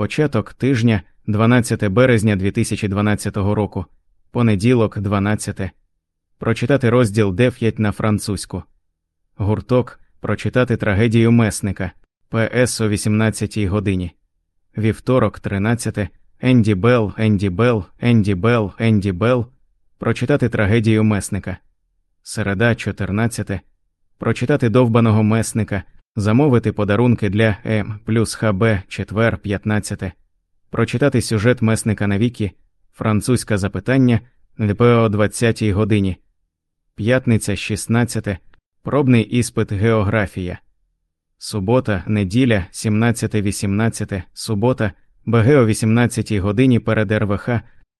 Початок тижня 12 березня 2012 року. Понеділок 12. Прочитати розділ 9 на французьку. Гурток прочитати трагедію месника ПС о 18 годині. Вівторок 13. Енді Белл, Енді Белл, Енді Белл, Енді Белл. Прочитати трагедію месника. Середа 14. Прочитати довбаного месника. Замовити подарунки для М плюс ХБ четвер 15. Прочитати сюжет месника на віки. Французьке запитання ДП о 20 годині. П'ятниця 16. Пробний іспит Географія. Субота, неділя, 17-18, субота, БГ о 18 годині перед РВХ